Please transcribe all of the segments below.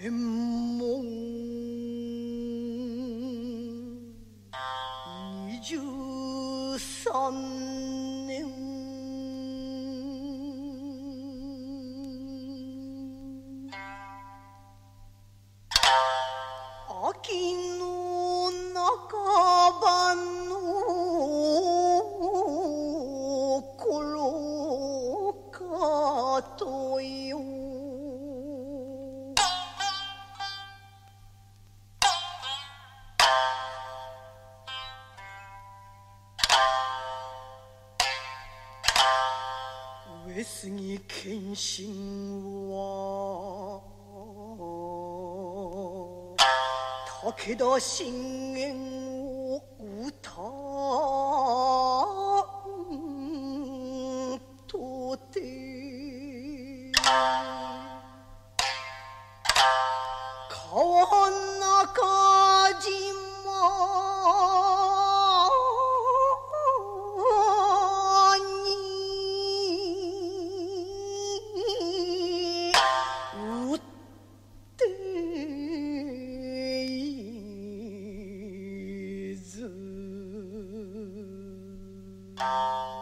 天文。二十三。上杉謙信は武田信玄を歌うとて。川中島暁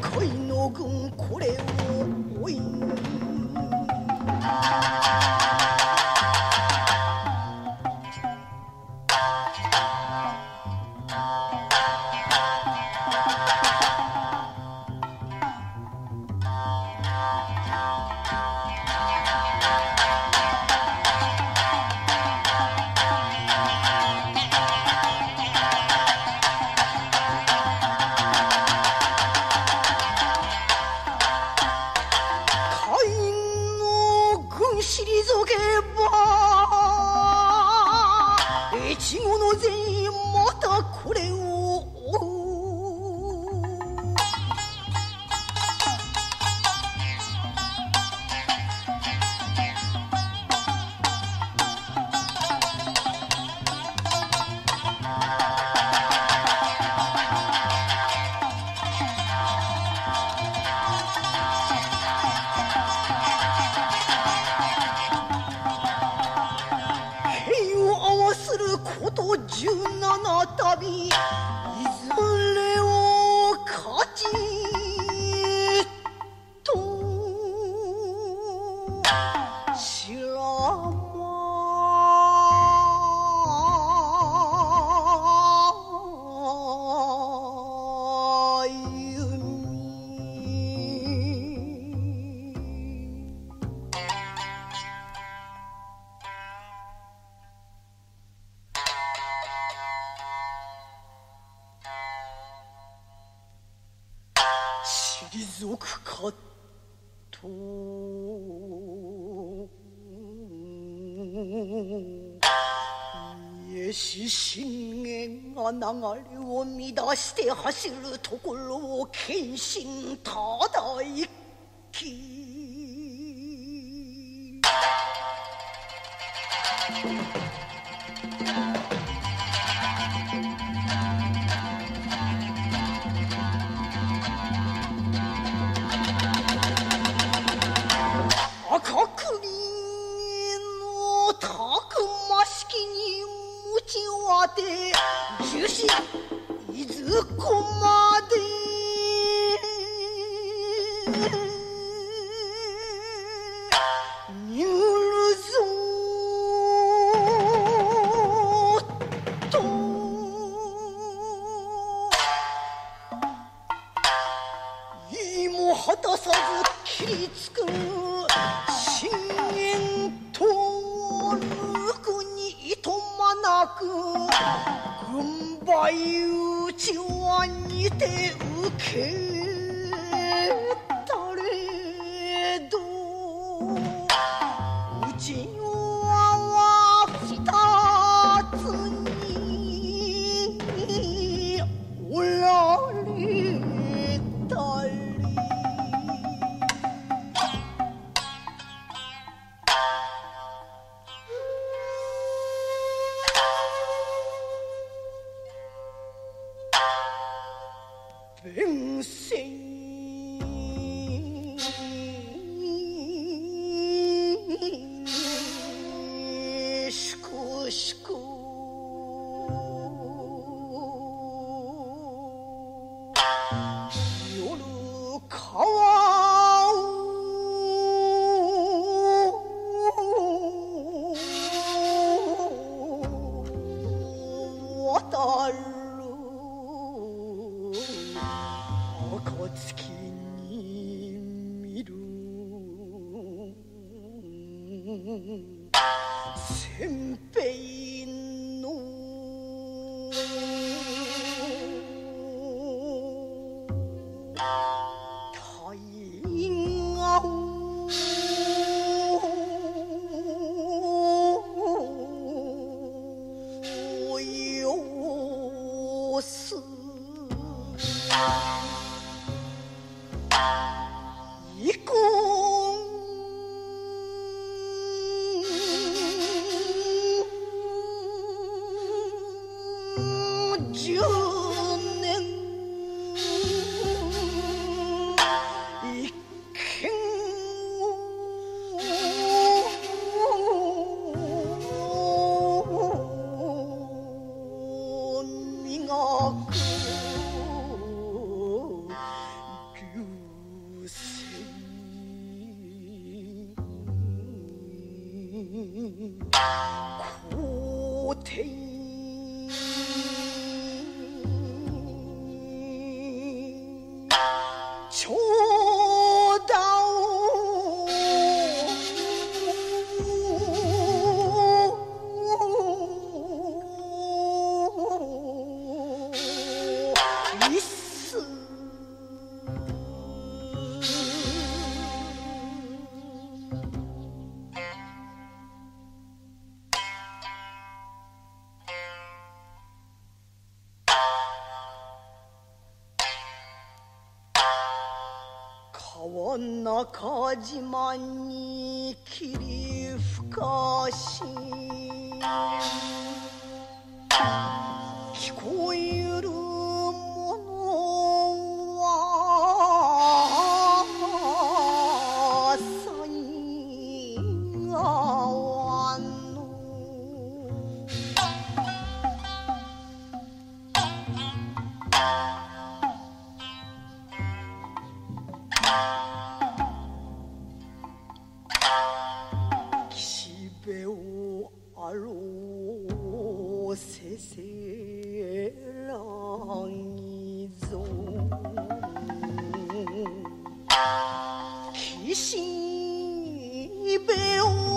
可以こと十七旅いずれをかと家し信玄が流れを乱して走るところを謙信ただ一気まなく軍配打ちはにて受けたれどうちは二つにおられる暁に見る。先兵の大磨く川中島に霧吹かし 바로 새세랑이죠 귀신이 배우